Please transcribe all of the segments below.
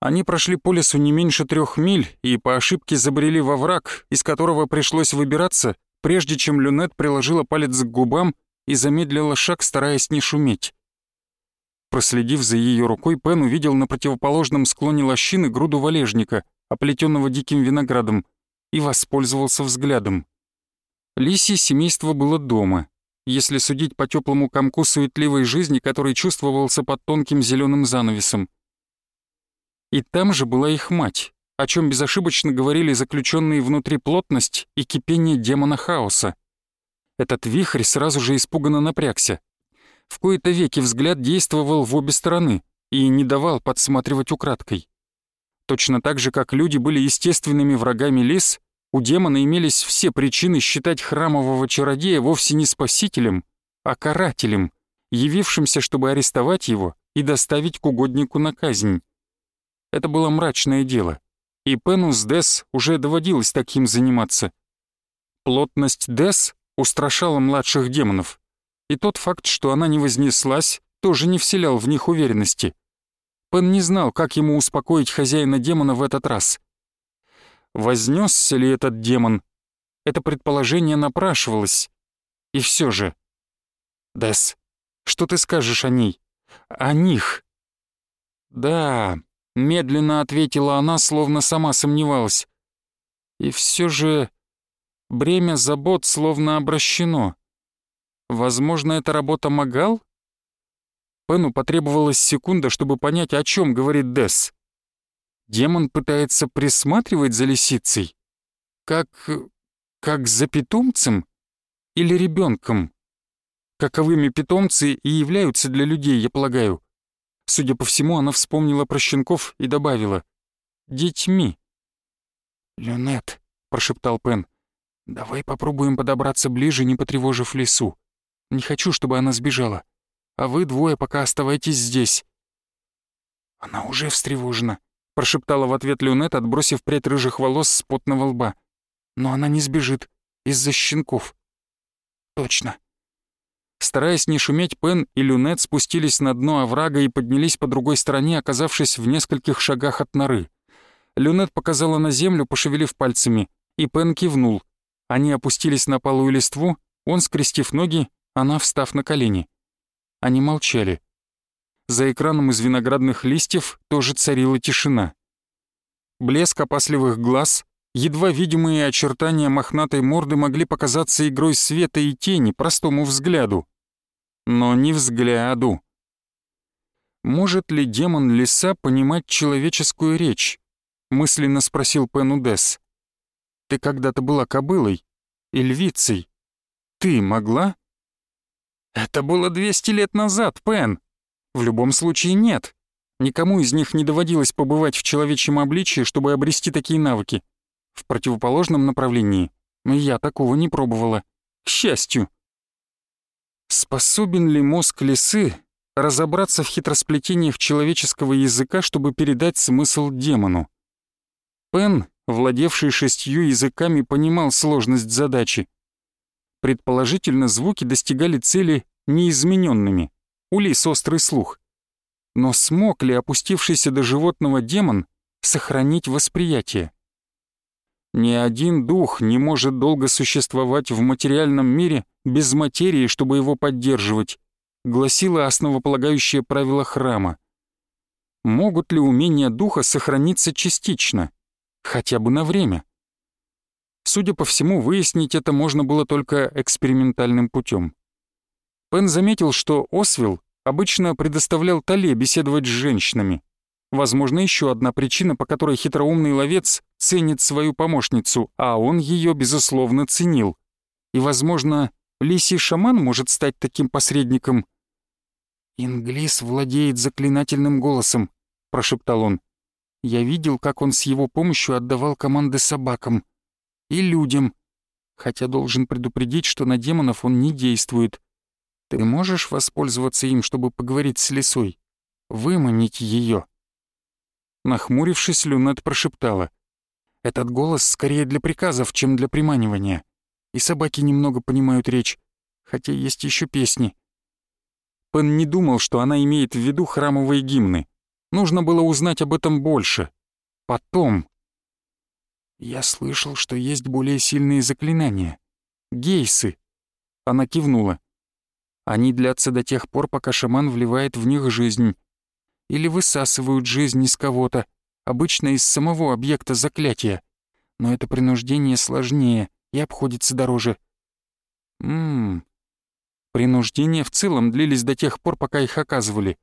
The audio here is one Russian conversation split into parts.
Они прошли по лесу не меньше трех миль и по ошибке забрели во враг, из которого пришлось выбираться, прежде чем Люнет приложила палец к губам и замедлила шаг, стараясь не шуметь. Проследив за ее рукой, Пен увидел на противоположном склоне лощины груду валежника, оплетенного диким виноградом, и воспользовался взглядом. Лисье семейство было дома, если судить по теплому комку суетливой жизни, который чувствовался под тонким зеленым занавесом. И там же была их мать, о чем безошибочно говорили заключенные внутри плотность и кипение демона хаоса. Этот вихрь сразу же испуганно напрягся. В кои-то веки взгляд действовал в обе стороны и не давал подсматривать украдкой. Точно так же, как люди были естественными врагами лис, у демона имелись все причины считать храмового чародея вовсе не спасителем, а карателем, явившимся, чтобы арестовать его и доставить к угоднику на казнь. Это было мрачное дело, и Пену с Дес уже доводилось таким заниматься. Плотность Дес устрашала младших демонов, и тот факт, что она не вознеслась, тоже не вселял в них уверенности. Пен не знал, как ему успокоить хозяина демона в этот раз. Вознесся ли этот демон? Это предположение напрашивалось. И все же... Дес, что ты скажешь о ней? О них? Да, медленно ответила она, словно сама сомневалась. И все же бремя забот словно обращено. Возможно, это работа Магал? Пену потребовалась секунда, чтобы понять, о чем говорит Десс. Демон пытается присматривать за лисицей? Как... как за питомцем? Или ребенком? Каковыми питомцы и являются для людей, я полагаю. Судя по всему, она вспомнила про щенков и добавила. «Детьми». «Люнет», — прошептал Пен, — «давай попробуем подобраться ближе, не потревожив лесу. Не хочу, чтобы она сбежала. А вы двое пока оставайтесь здесь». «Она уже встревожена», прошептала в ответ Люнет, отбросив прядь рыжих волос с потного лба. «Но она не сбежит. Из-за щенков». «Точно». Стараясь не шуметь, Пен и Люнет спустились на дно оврага и поднялись по другой стороне, оказавшись в нескольких шагах от норы. Люнет показала на землю, пошевелив пальцами, и Пен кивнул. Они опустились на полую листву, он скрестив ноги, она встав на колени. Они молчали. За экраном из виноградных листьев тоже царила тишина. Блеск опасливых глаз, едва видимые очертания мохнатой морды могли показаться игрой света и тени простому взгляду. Но не взгляду. «Может ли демон леса понимать человеческую речь?» — мысленно спросил Пен Удес. «Ты когда-то была кобылой и львицей. Ты могла?» «Это было 200 лет назад, Пен», в любом случае нет. Никому из них не доводилось побывать в человечьем обличии, чтобы обрести такие навыки. В противоположном направлении я такого не пробовала. К счастью. Способен ли мозг лисы разобраться в хитросплетениях человеческого языка, чтобы передать смысл демону? Пен, владевший шестью языками, понимал сложность задачи. Предположительно, звуки достигали цели неизмененными у лис острый слух. Но смог ли опустившийся до животного демон сохранить восприятие? Ни один дух не может долго существовать в материальном мире без материи, чтобы его поддерживать, гласило основополагающее правило храма. Могут ли умения духа сохраниться частично, хотя бы на время? Судя по всему, выяснить это можно было только экспериментальным путем. Пен заметил, что Освилл обычно предоставлял Тале беседовать с женщинами. Возможно, еще одна причина, по которой хитроумный ловец ценит свою помощницу, а он ее, безусловно, ценил. И, возможно, лисий шаман может стать таким посредником. «Инглис владеет заклинательным голосом», — прошептал он. «Я видел, как он с его помощью отдавал команды собакам. И людям. Хотя должен предупредить, что на демонов он не действует. Ты можешь воспользоваться им, чтобы поговорить с лисой? Выманить ее. Нахмурившись, Люнет прошептала. «Этот голос скорее для приказов, чем для приманивания. И собаки немного понимают речь, хотя есть еще песни». Пен не думал, что она имеет в виду храмовые гимны. Нужно было узнать об этом больше. Потом. Я слышал, что есть более сильные заклинания. Гейсы. Она кивнула. Они длятся до тех пор, пока шаман вливает в них жизнь. Или высасывают жизнь из кого-то, обычно из самого объекта заклятия. Но это принуждение сложнее и обходится дороже. Ммм. Принуждения в целом длились до тех пор, пока их оказывали.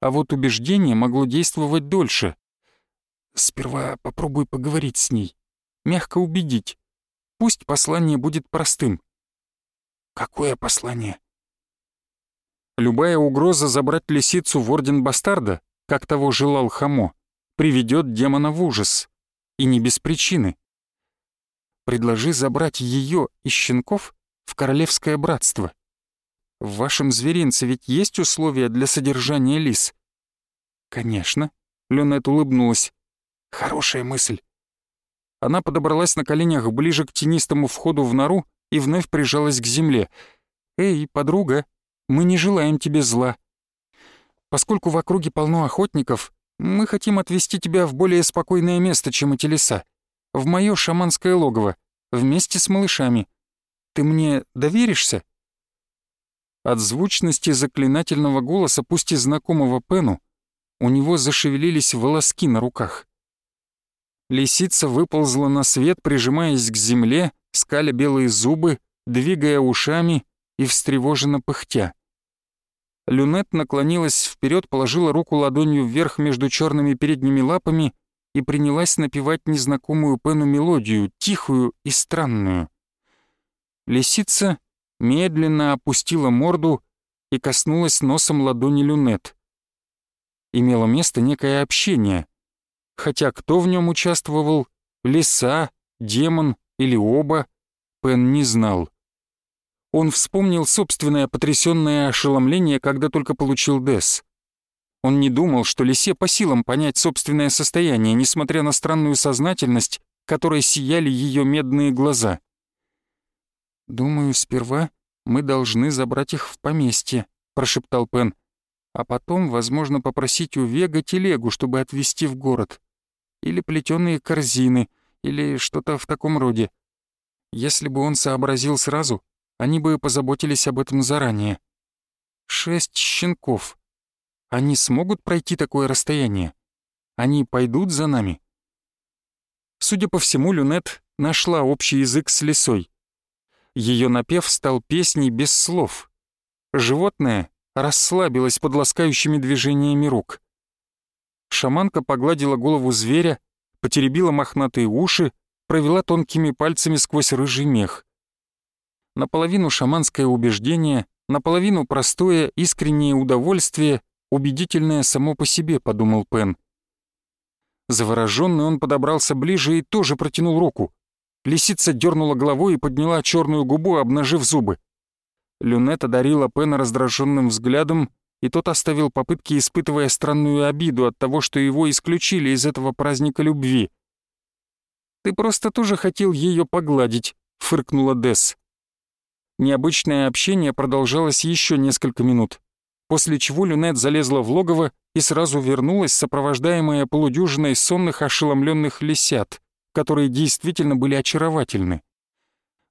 А вот убеждение могло действовать дольше. Сперва попробуй поговорить с ней. Мягко убедить. Пусть послание будет простым. Какое послание? Любая угроза забрать лисицу в Орден Бастарда, как того желал Хамо, приведет демона в ужас. И не без причины. Предложи забрать ее и щенков в Королевское Братство. В вашем зверинце ведь есть условия для содержания лис? Конечно. Люнет улыбнулась. Хорошая мысль. Она подобралась на коленях ближе к тенистому входу в нору и вновь прижалась к земле. «Эй, подруга, мы не желаем тебе зла. Поскольку в округе полно охотников, мы хотим отвезти тебя в более спокойное место, чем эти леса. В моё шаманское логово, вместе с малышами. Ты мне доверишься?» От звучности заклинательного голоса, пусть и знакомого Пену, у него зашевелились волоски на руках. Лисица выползла на свет, прижимаясь к земле, скаля белые зубы, двигая ушами и встревоженно пыхтя. Люнет наклонилась вперед, положила руку ладонью вверх между черными передними лапами и принялась напевать незнакомую Пену мелодию, тихую и странную. Лисица медленно опустила морду и коснулась носом ладони люнет. Имело место некое общение, хотя кто в нем участвовал, лиса, демон или оба, Пен не знал. Он вспомнил собственное потрясённое ошеломление, когда только получил Дес. Он не думал, что лисе по силам понять собственное состояние, несмотря на странную сознательность, которой сияли её медные глаза. «Думаю, сперва мы должны забрать их в поместье», — прошептал Пен. «А потом, возможно, попросить у Вега телегу, чтобы отвезти в город. Или плетёные корзины, или что-то в таком роде. Если бы он сообразил сразу, они бы позаботились об этом заранее. Шесть щенков. Они смогут пройти такое расстояние? Они пойдут за нами?» Судя по всему, Люнет нашла общий язык с лисой. Ее напев стал песней без слов. Животное расслабилось под ласкающими движениями рук. Шаманка погладила голову зверя, потеребила мохнатые уши, провела тонкими пальцами сквозь рыжий мех. Наполовину шаманское убеждение, наполовину простое, искреннее удовольствие, убедительное само по себе, подумал Пен. Завороженный он подобрался ближе и тоже протянул руку. Лисица дернула головой и подняла черную губу, обнажив зубы. Люнет одарила Пена раздраженным взглядом, и тот оставил попытки, испытывая странную обиду от того, что его исключили из этого праздника любви. «Ты просто тоже хотел ее погладить», — фыркнула Десс. Необычное общение продолжалось еще несколько минут, после чего Люнет залезла в логово и сразу вернулась, сопровождаемая полудюжиной сонных ошеломленных лисят — которые действительно были очаровательны.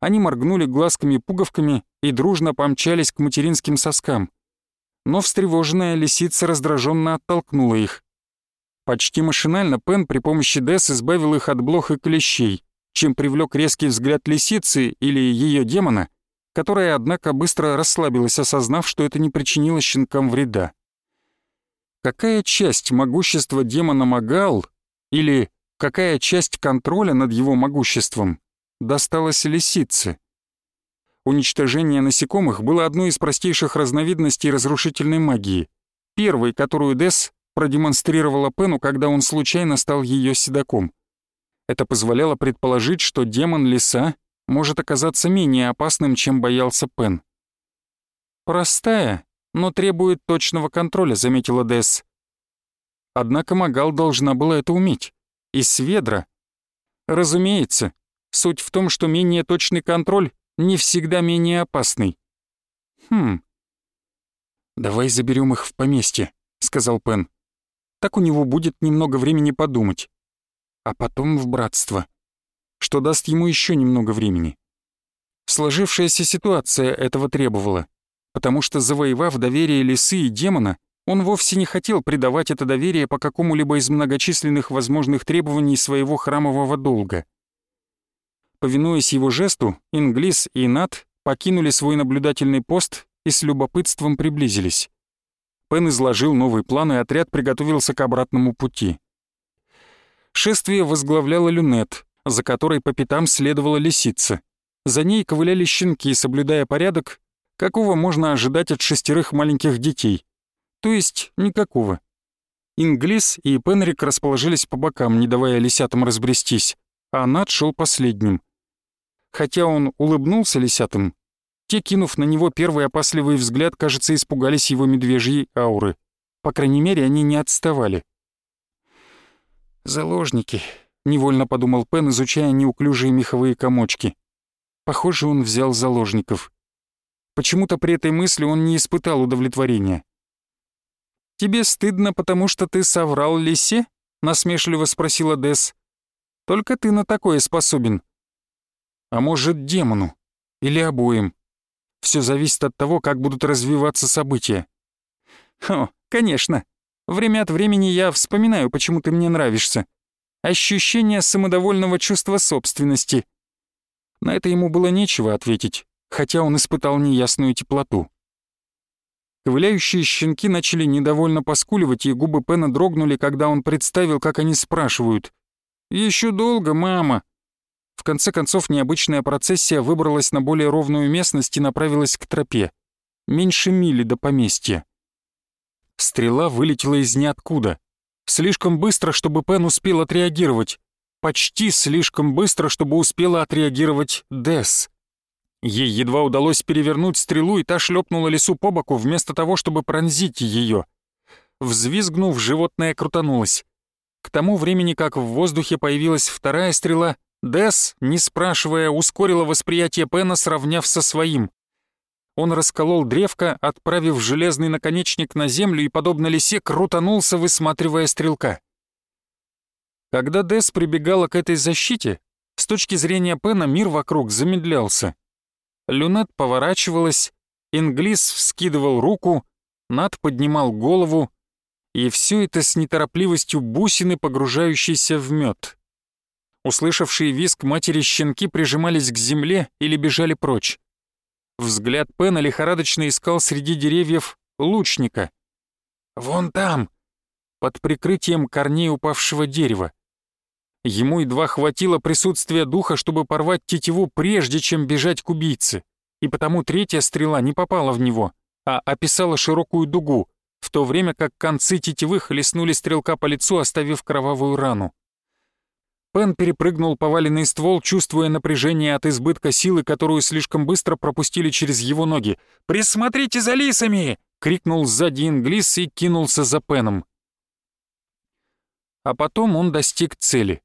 Они моргнули глазками-пуговками и дружно помчались к материнским соскам. Но встревоженная лисица раздраженно оттолкнула их. Почти машинально Пен при помощи Дес избавил их от блох и клещей, чем привлек резкий взгляд лисицы или ее демона, которая, однако, быстро расслабилась, осознав, что это не причинило щенкам вреда. Какая часть могущества демона Магал или какая часть контроля над его могуществом досталась лисице. Уничтожение насекомых было одной из простейших разновидностей разрушительной магии, первой, которую Дес продемонстрировала Пену, когда он случайно стал ее седаком. Это позволяло предположить, что демон лиса может оказаться менее опасным, чем боялся Пен. «Простая, но требует точного контроля», — заметила Дес. Однако Магал должна была это уметь и Сведра. Разумеется, суть в том, что менее точный контроль не всегда менее опасный. Хм. «Давай заберем их в поместье», — сказал Пен. Так у него будет немного времени подумать. А потом в братство, что даст ему еще немного времени. Сложившаяся ситуация этого требовала, потому что, завоевав доверие лисы и демона, он вовсе не хотел предавать это доверие по какому-либо из многочисленных возможных требований своего храмового долга. Повинуясь его жесту, Инглис и Нат покинули свой наблюдательный пост и с любопытством приблизились. Пен изложил новый план, и отряд приготовился к обратному пути. Шествие возглавляла Люнет, за которой по пятам следовала лисица. За ней ковыляли щенки, соблюдая порядок, какого можно ожидать от шестерых маленьких детей. То есть никакого. Инглис и Пенрик расположились по бокам, не давая лисятам разбрестись, а Над шел последним. Хотя он улыбнулся лисятам, те, кинув на него первый опасливый взгляд, кажется, испугались его медвежьей ауры. По крайней мере, они не отставали. «Заложники», — невольно подумал Пен, изучая неуклюжие меховые комочки. Похоже, он взял заложников. Почему-то при этой мысли он не испытал удовлетворения. «Тебе стыдно, потому что ты соврал лисе?» — насмешливо спросила Дес. «Только ты на такое способен». «А может, демону? Или обоим? Все зависит от того, как будут развиваться события». «О, конечно. Время от времени я вспоминаю, почему ты мне нравишься. Ощущение самодовольного чувства собственности — на это ему было нечего ответить, хотя он испытал неясную теплоту. Ковыляющие щенки начали недовольно поскуливать, и губы Пена дрогнули, когда он представил, как они спрашивают. «Еще долго, мама?» В конце концов, необычная процессия выбралась на более ровную местность и направилась к тропе. Меньше мили до поместья. Стрела вылетела из ниоткуда. Слишком быстро, чтобы Пен успел отреагировать почти слишком быстро, чтобы успела отреагировать Дес. Ей едва удалось перевернуть стрелу, и та шлепнула лесу по боку, вместо того, чтобы пронзить ее. Взвизгнув, животное крутанулось. К тому времени, как в воздухе появилась вторая стрела, Дес, не спрашивая, ускорила восприятие Пена, сравняв со своим. Он расколол древко, отправив железный наконечник на землю и, подобно лисе, крутанулся, высматривая стрелка. Когда Дес прибегала к этой защите, с точки зрения Пена мир вокруг замедлялся. Люнет поворачивалась, Инглис вскидывал руку, Над поднимал голову, и все это с неторопливостью бусины, погружающейся в мед. Услышавшие виск матери щенки прижимались к земле или бежали прочь. Взгляд Пена лихорадочно искал среди деревьев лучника. «Вон там!» Под прикрытием корней упавшего дерева. Ему едва хватило присутствия духа, чтобы порвать тетиву, прежде чем бежать к убийце, и потому третья стрела не попала в него, а описала широкую дугу, в то время как концы тетивы хлестнули стрелка по лицу, оставив кровавую рану. Пен перепрыгнул поваленный ствол, чувствуя напряжение от избытка силы, которую слишком быстро пропустили через его ноги. «Присмотрите за лисами!» — крикнул сзади Инглис и кинулся за Пеном. А потом он достиг цели.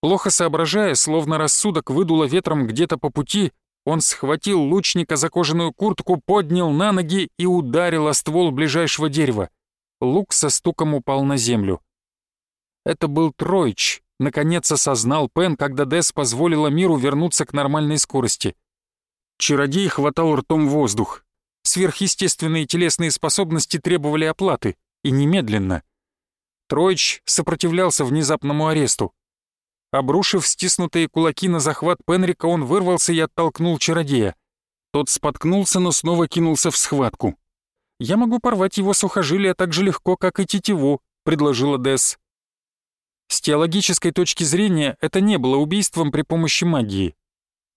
Плохо соображая, словно рассудок выдуло ветром где-то по пути, он схватил лучника за кожаную куртку, поднял на ноги и ударил о ствол ближайшего дерева. Лук со стуком упал на землю. Это был Троич, наконец осознал Пен, когда Дес позволила миру вернуться к нормальной скорости. Чародей хватал ртом воздух. Сверхъестественные телесные способности требовали оплаты, и немедленно. Троич сопротивлялся внезапному аресту. Обрушив стиснутые кулаки на захват Пенрика, он вырвался и оттолкнул чародея. Тот споткнулся, но снова кинулся в схватку. «Я могу порвать его сухожилия так же легко, как и тетиву», — предложила Десс. С теологической точки зрения это не было убийством при помощи магии.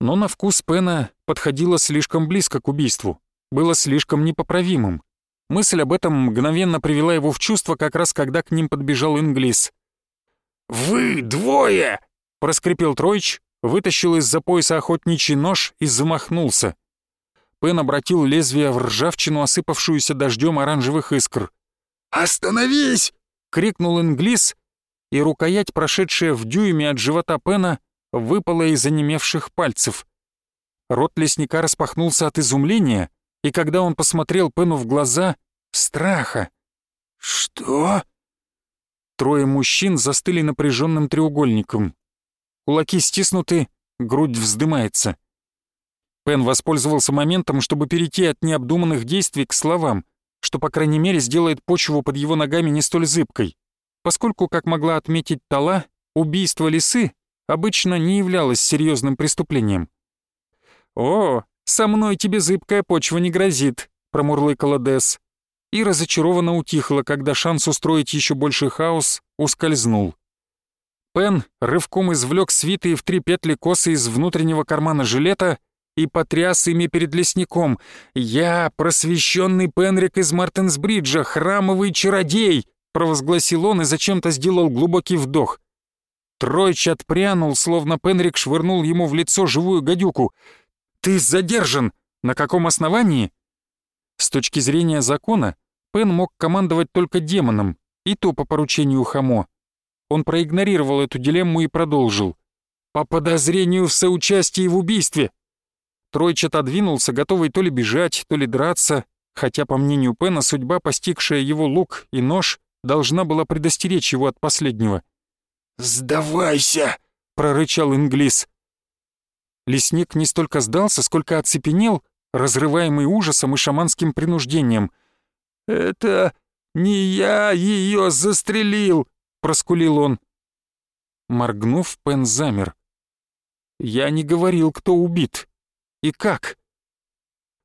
Но на вкус Пена подходило слишком близко к убийству, было слишком непоправимым. Мысль об этом мгновенно привела его в чувство, как раз когда к ним подбежал Инглис. «Вы двое!» — проскрипел Троич, вытащил из-за пояса охотничий нож и замахнулся. Пен обратил лезвие в ржавчину, осыпавшуюся дождем оранжевых искр. «Остановись!» — крикнул Инглис, и рукоять, прошедшая в дюйме от живота Пена, выпала из онемевших пальцев. Рот лесника распахнулся от изумления, и когда он посмотрел Пену в глаза — страха. «Что?» Трое мужчин застыли напряженным треугольником. Кулаки стиснуты, грудь вздымается. Пен воспользовался моментом, чтобы перейти от необдуманных действий к словам, что, по крайней мере, сделает почву под его ногами не столь зыбкой, поскольку, как могла отметить Тала, убийство лисы обычно не являлось серьезным преступлением. «О, со мной тебе зыбкая почва не грозит», — промурлыкала Десс. И разочарованно утихла, когда шанс устроить еще больший хаос ускользнул. Пен рывком извлек свитые в три петли косы из внутреннего кармана жилета и потряс ими перед лесником. «Я, просвещенный Пенрик из Мартенсбриджа, храмовый чародей!» Провозгласил он и зачем-то сделал глубокий вдох. Тройч отпрянул, словно Пенрик швырнул ему в лицо живую гадюку. «Ты задержан! На каком основании?» С точки зрения закона, Пен мог командовать только демоном, и то по поручению Хамо. Он проигнорировал эту дилемму и продолжил. «По подозрению в соучастии в убийстве!» Тройч отодвинулся, готовый то ли бежать, то ли драться, хотя, по мнению Пена, судьба, постигшая его лук и нож, должна была предостеречь его от последнего. «Сдавайся!» — прорычал Инглис. Лесник не столько сдался, сколько оцепенел, разрываемый ужасом и шаманским принуждением. «Это не я ее застрелил!» — проскулил он. Моргнув, Пен замер. «Я не говорил, кто убит. И как?»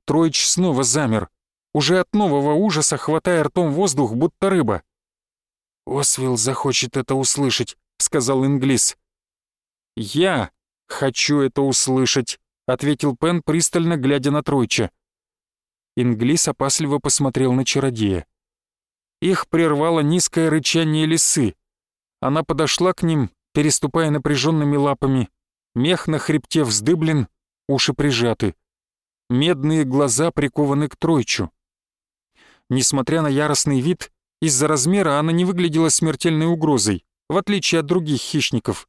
Троич снова замер, уже от нового ужаса хватая ртом воздух, будто рыба. «Освилл захочет это услышать», — сказал Инглис. «Я хочу это услышать», — ответил Пен, пристально глядя на Тройча. Инглис опасливо посмотрел на чародея. Их прервало низкое рычание лисы. Она подошла к ним, переступая напряженными лапами. Мех на хребте вздыблен, уши прижаты. Медные глаза прикованы к Тройчу. Несмотря на яростный вид, из-за размера она не выглядела смертельной угрозой, в отличие от других хищников.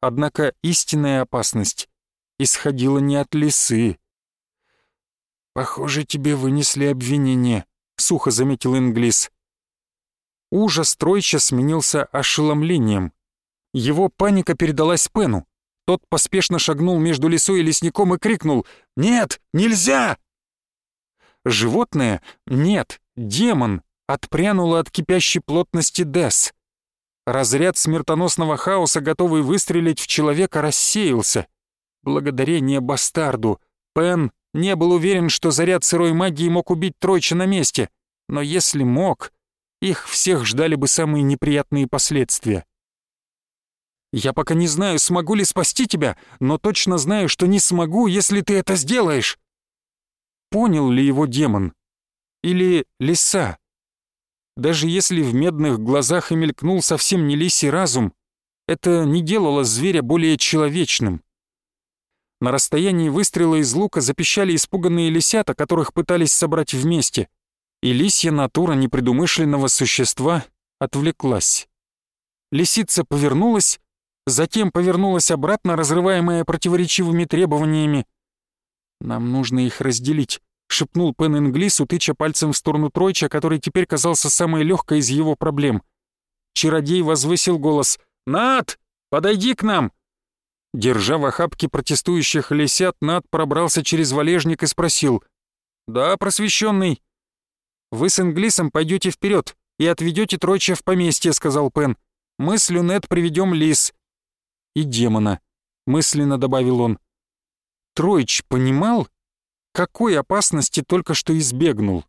Однако истинная опасность исходила не от лисы. «Похоже, тебе вынесли обвинение», — сухо заметил Инглис. Ужас Тройча сменился ошеломлением. Его паника передалась Пену. Тот поспешно шагнул между лисой и лесником и крикнул «Нет, нельзя!» Животное? Нет, демон отпрянуло от кипящей плотности Дес. Разряд смертоносного хаоса, готовый выстрелить в человека, рассеялся. Благодарение бастарду. Пен не был уверен, что заряд сырой магии мог убить Тройча на месте, но если мог, их всех ждали бы самые неприятные последствия. Я пока не знаю, смогу ли спасти тебя, но точно знаю, что не смогу, если ты это сделаешь. Понял ли его демон? Или лиса? Даже если в медных глазах и мелькнул совсем не лисий разум, это не делало зверя более человечным. На расстоянии выстрела из лука запищали испуганные лисята, которых пытались собрать вместе, и лисья натура непредумышленного существа отвлеклась. Лисица повернулась, затем повернулась обратно, разрываемая противоречивыми требованиями. «Нам нужно их разделить», — шепнул Пен Инглису, тыча пальцем в сторону Тройча, который теперь казался самой легкой из его проблем. Чародей возвысил голос. «Над, подойди к нам!» Держа в охапке протестующих лисят, Над пробрался через валежник и спросил. «Да, просвещенный. «Вы с Инглисом пойдете вперед и отведете Тройча в поместье», — сказал Пен. «Мы с Люнет приведем лис и демона», — мысленно добавил он. Троич понимал, какой опасности только что избегнул.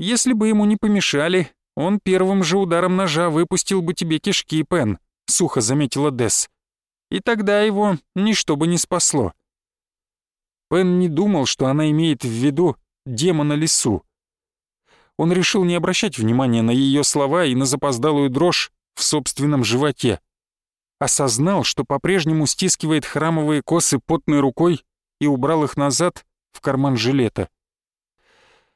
Если бы ему не помешали, он первым же ударом ножа выпустил бы тебе кишки, Пен, сухо заметила Десс. И тогда его ничто бы не спасло. Пен не думал, что она имеет в виду демона лесу. Он решил не обращать внимания на ее слова и на запоздалую дрожь в собственном животе осознал, что по-прежнему стискивает храмовые косы потной рукой и убрал их назад в карман жилета.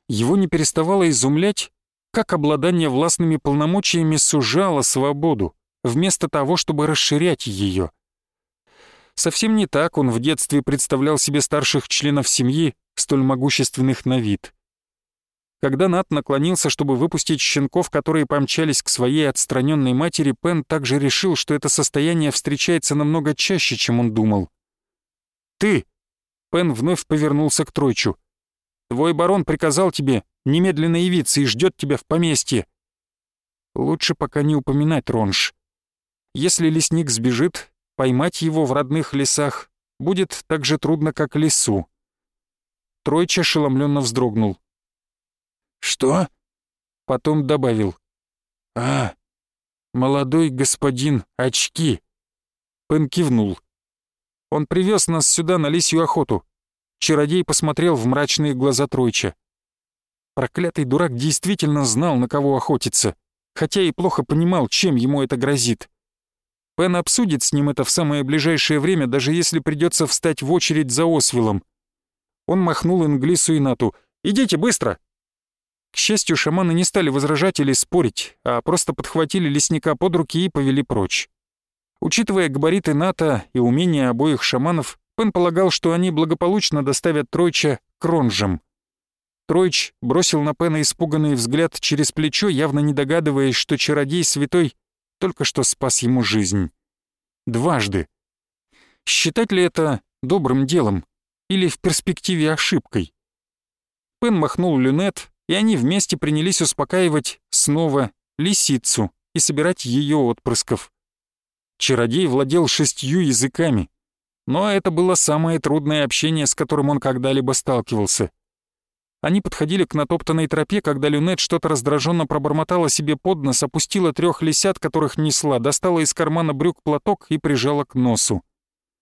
Его не переставало изумлять, как обладание властными полномочиями сужало свободу, вместо того, чтобы расширять ее. Совсем не так он в детстве представлял себе старших членов семьи, столь могущественных на вид. Когда Нат наклонился, чтобы выпустить щенков, которые помчались к своей отстраненной матери, Пен также решил, что это состояние встречается намного чаще, чем он думал. «Ты!» — Пен вновь повернулся к Тройчу. «Твой барон приказал тебе немедленно явиться и ждет тебя в поместье». Лучше пока не упоминать Ронж. Если лесник сбежит, поймать его в родных лесах будет так же трудно, как лесу. Тройч ошеломленно вздрогнул. «Что?» Потом добавил. «А, молодой господин, очки!» Пен кивнул. «Он привез нас сюда на лисью охоту». Чародей посмотрел в мрачные глаза Тройча. Проклятый дурак действительно знал, на кого охотиться, хотя и плохо понимал, чем ему это грозит. Пен обсудит с ним это в самое ближайшее время, даже если придется встать в очередь за Освилом. Он махнул Инглису и Нату. «Идите быстро!» К счастью, шаманы не стали возражать или спорить, а просто подхватили лесника под руки и повели прочь. Учитывая габариты НАТО и умения обоих шаманов, Пен полагал, что они благополучно доставят Тройча к Ронжам. Тройч бросил на Пена испуганный взгляд через плечо, явно не догадываясь, что чародей святой только что спас ему жизнь. Дважды. Считать ли это добрым делом или в перспективе ошибкой? Пен махнул люнет, и они вместе принялись успокаивать снова лисицу и собирать ее отпрысков. Чародей владел шестью языками, но это было самое трудное общение, с которым он когда-либо сталкивался. Они подходили к натоптанной тропе, когда Люнет что-то раздраженно пробормотала себе под нос, опустила трех лисят, которых несла, достала из кармана брюк платок и прижала к носу.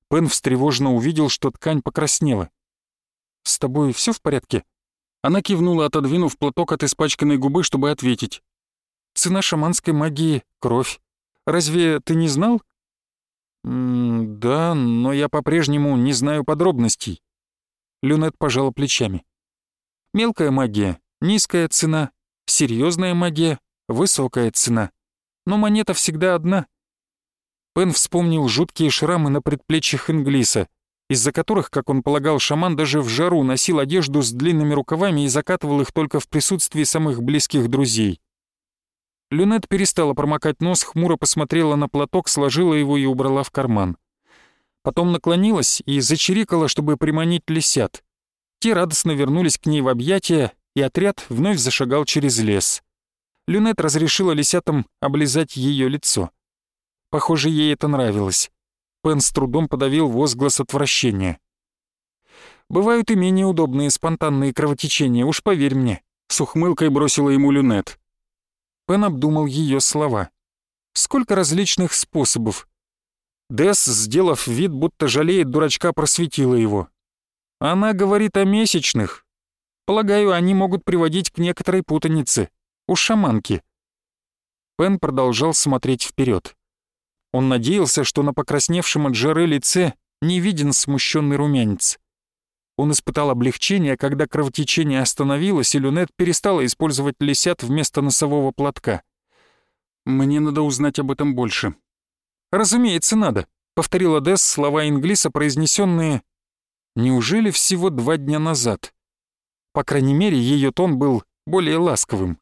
Пен встревоженно увидел, что ткань покраснела. «С тобой все в порядке?» Она кивнула, отодвинув платок от испачканной губы, чтобы ответить. «Цена шаманской магии — кровь. Разве ты не знал?» М «Да, но я по-прежнему не знаю подробностей». Люнет пожала плечами. «Мелкая магия — низкая цена, серьезная магия — высокая цена. Но монета всегда одна». Пен вспомнил жуткие шрамы на предплечьях Инглиса — из-за которых, как он полагал, шаман даже в жару носил одежду с длинными рукавами и закатывал их только в присутствии самых близких друзей. Люнет перестала промокать нос, хмуро посмотрела на платок, сложила его и убрала в карман. Потом наклонилась и зачирикала, чтобы приманить лисят. Те радостно вернулись к ней в объятия, и отряд вновь зашагал через лес. Люнет разрешила лисятам облизать ее лицо. Похоже, ей это нравилось. Пен с трудом подавил возглас отвращения. «Бывают и менее удобные спонтанные кровотечения, уж поверь мне», — с ухмылкой бросила ему люнет. Пен обдумал ее слова. «Сколько различных способов». Дес, сделав вид, будто жалеет дурачка, просветила его. «Она говорит о месячных. Полагаю, они могут приводить к некоторой путанице. У шаманки». Пен продолжал смотреть вперед. Он надеялся, что на покрасневшем от жары лице не виден смущенный румянец. Он испытал облегчение, когда кровотечение остановилось, и Люнет перестала использовать лисят вместо носового платка. «Мне надо узнать об этом больше». «Разумеется, надо», — повторила Десс слова Инглиса, произнесенные «Неужели всего два дня назад?» По крайней мере, ее тон был более ласковым.